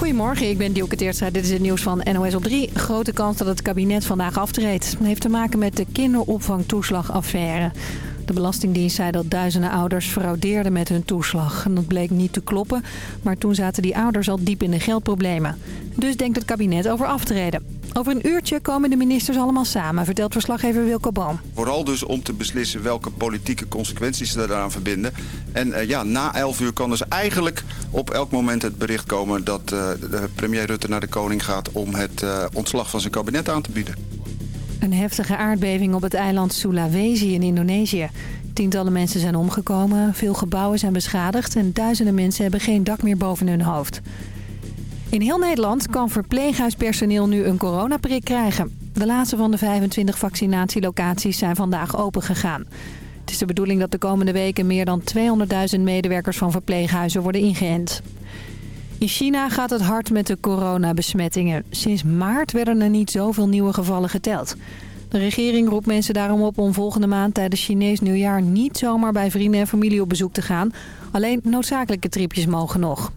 Goedemorgen, ik ben Dielke Teertstra. Dit is het nieuws van NOS op 3. Grote kans dat het kabinet vandaag aftreedt. Het heeft te maken met de kinderopvangtoeslagaffaire. De Belastingdienst zei dat duizenden ouders fraudeerden met hun toeslag. En dat bleek niet te kloppen, maar toen zaten die ouders al diep in de geldproblemen. Dus denkt het kabinet over aftreden. Over een uurtje komen de ministers allemaal samen, vertelt verslaggever Wilco Boom. Vooral dus om te beslissen welke politieke consequenties ze daaraan verbinden. En uh, ja, na 11 uur kan dus eigenlijk op elk moment het bericht komen... dat uh, de premier Rutte naar de koning gaat om het uh, ontslag van zijn kabinet aan te bieden. Een heftige aardbeving op het eiland Sulawesi in Indonesië. Tientallen mensen zijn omgekomen, veel gebouwen zijn beschadigd... en duizenden mensen hebben geen dak meer boven hun hoofd. In heel Nederland kan verpleeghuispersoneel nu een coronaprik krijgen. De laatste van de 25 vaccinatielocaties zijn vandaag opengegaan. Het is de bedoeling dat de komende weken meer dan 200.000 medewerkers van verpleeghuizen worden ingeënt. In China gaat het hard met de coronabesmettingen. Sinds maart werden er niet zoveel nieuwe gevallen geteld. De regering roept mensen daarom op om volgende maand tijdens Chinees nieuwjaar niet zomaar bij vrienden en familie op bezoek te gaan. Alleen noodzakelijke tripjes mogen nog.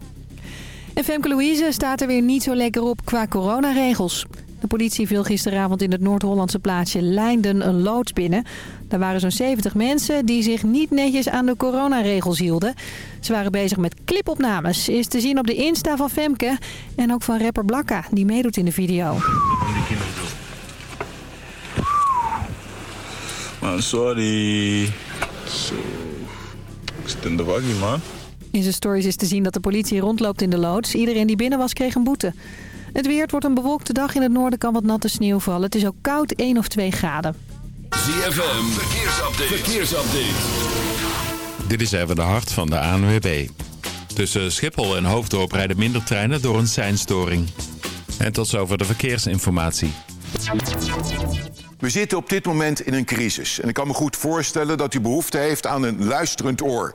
En Femke Louise staat er weer niet zo lekker op qua coronaregels. De politie viel gisteravond in het Noord-Hollandse plaatsje Leinden een loods binnen. Daar waren zo'n 70 mensen die zich niet netjes aan de coronaregels hielden. Ze waren bezig met clipopnames. Is te zien op de Insta van Femke en ook van rapper Blakka, die meedoet in de video. Man, sorry. Zo. Ik zit in de waggie, man. In zijn stories is te zien dat de politie rondloopt in de loods. Iedereen die binnen was kreeg een boete. Het weer, het wordt een bewolkte dag. In het noorden kan wat natte sneeuw vallen. Het is ook koud, 1 of 2 graden. ZFM, verkeersupdate. verkeersupdate. Dit is even de hart van de ANWB. Tussen Schiphol en Hoofddorp rijden minder treinen door een seinstoring. En tot zover de verkeersinformatie. We zitten op dit moment in een crisis. En ik kan me goed voorstellen dat u behoefte heeft aan een luisterend oor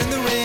in the rain.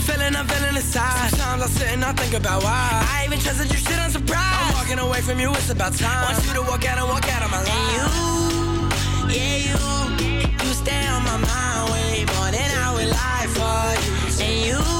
been feeling, I'm feeling inside. Sometimes I sit and I think about why. I even trusted you, shit, I'm surprised. I'm walking away from you, it's about time. Want you to walk out and walk out of my life. And you, yeah, you, you stay on my mind way more than I would lie for you. And you.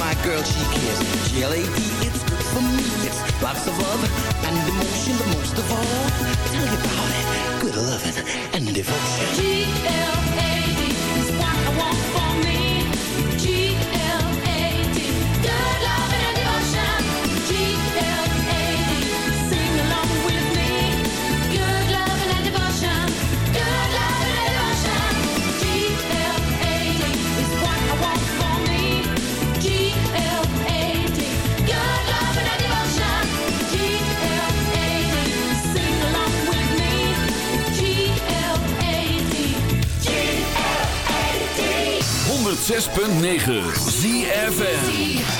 my girl she cares. G-L-A-D, it's good for me. It's lots of love and emotion, but most of all, tell you about it. Good loving and devotion. G-L-A-D. 106.9 ZFN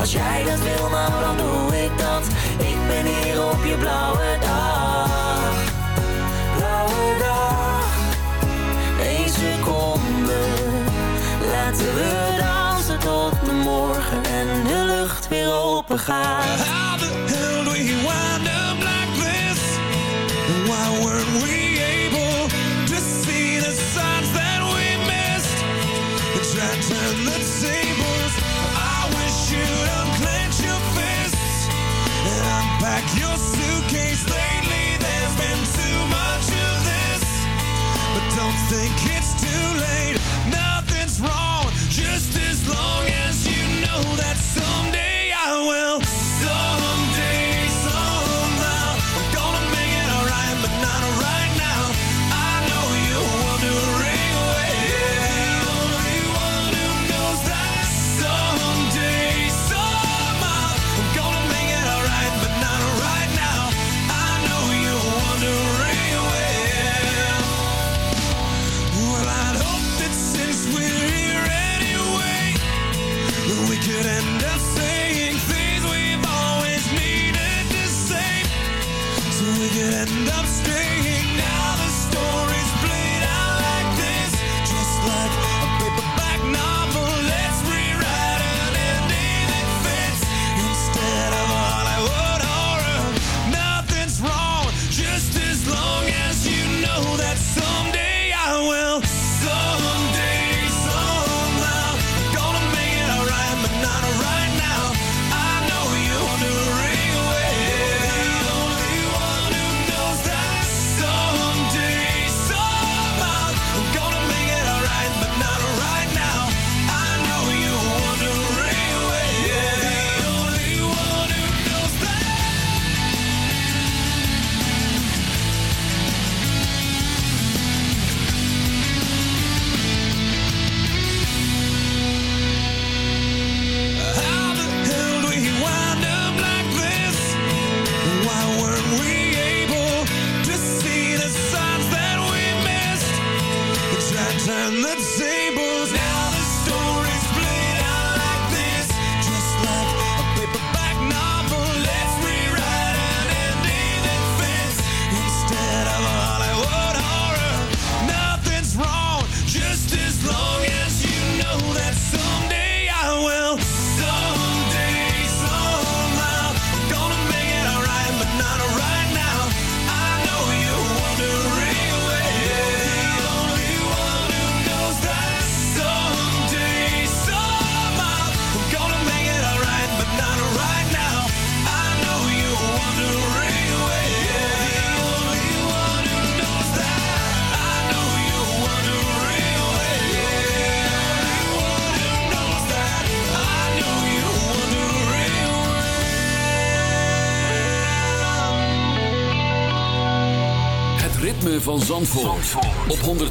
Als jij dat wil, nou dan doe ik dat. Ik ben hier op je blauwe dag. Blauwe dag. Eén seconde. Laten we dansen tot de morgen En de lucht weer open gaat. How the hell do you wind up like this? Why weren't we think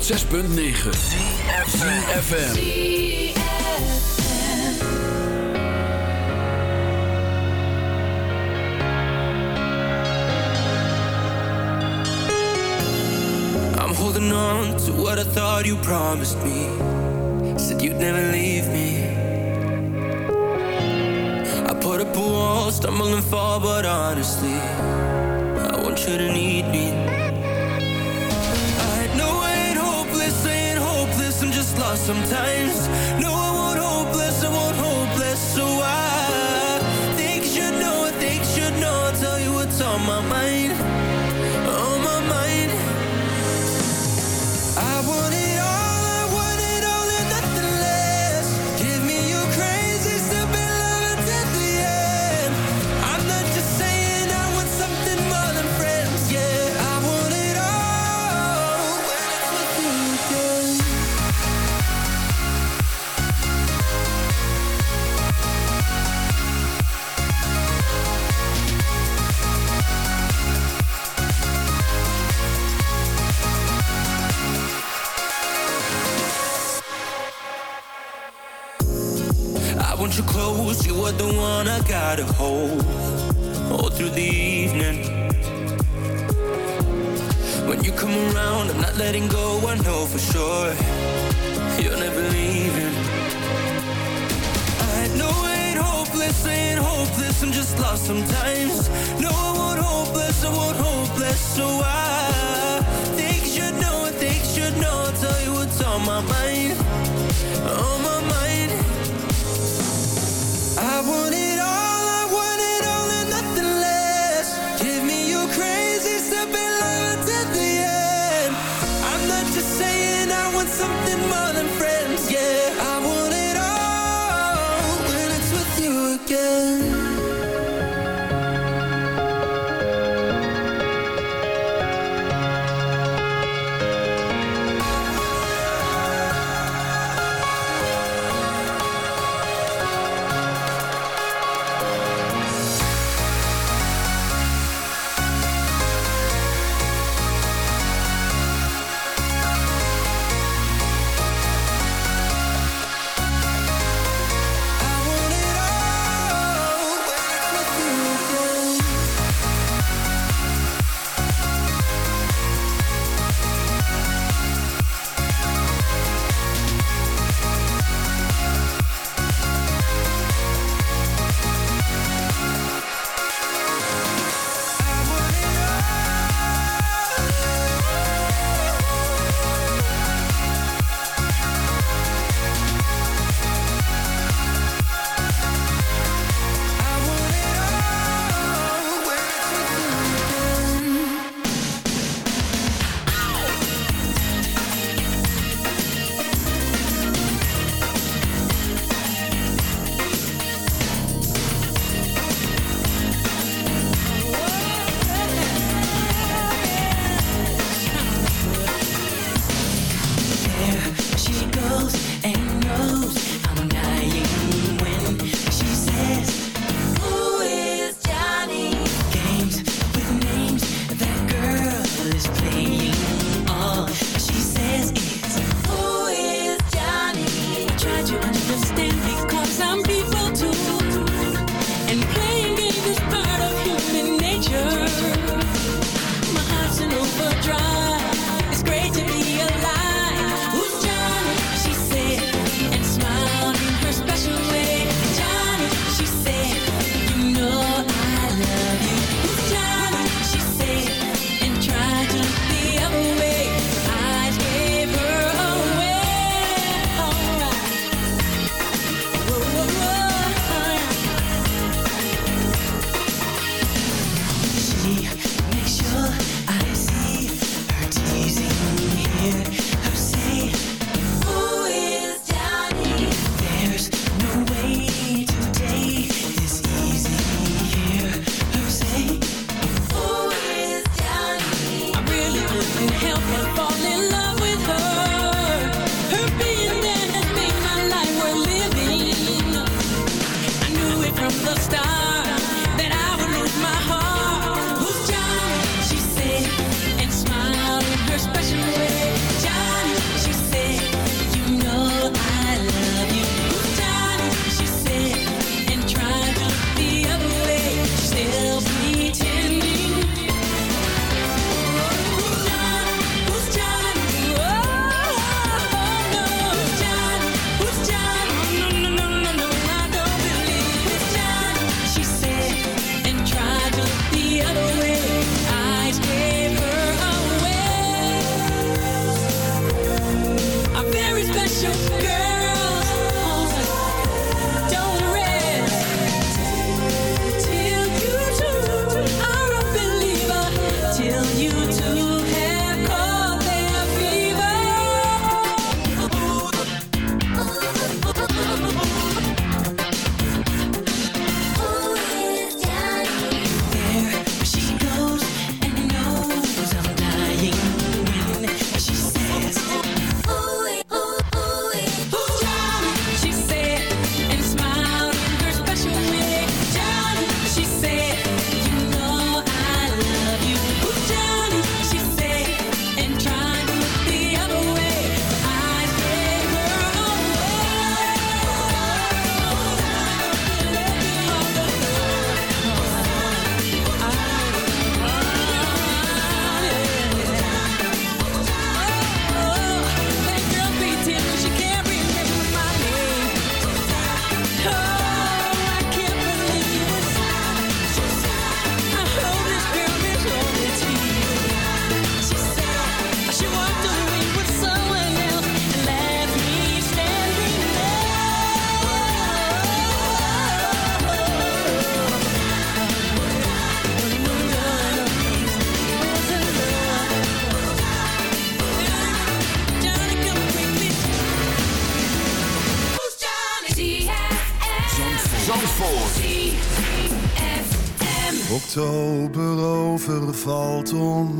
106.9 I'm holding on to what I thought you promised me. Said you'd never leave me. I put up a wall, stumble and fall, but honestly, I want you to need me sometimes. No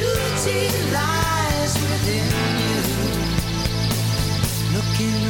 Beauty lies within you. Look